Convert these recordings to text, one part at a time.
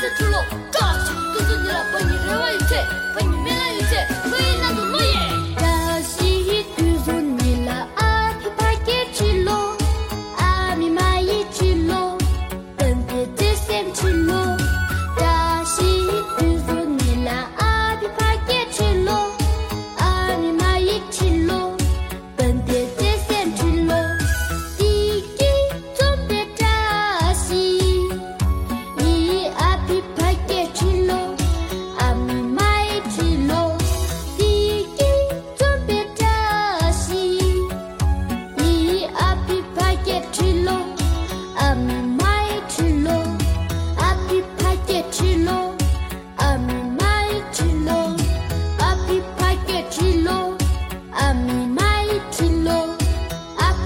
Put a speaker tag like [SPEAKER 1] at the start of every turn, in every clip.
[SPEAKER 1] 退出路。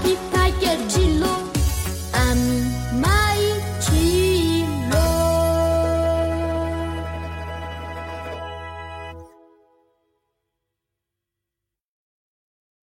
[SPEAKER 1] You.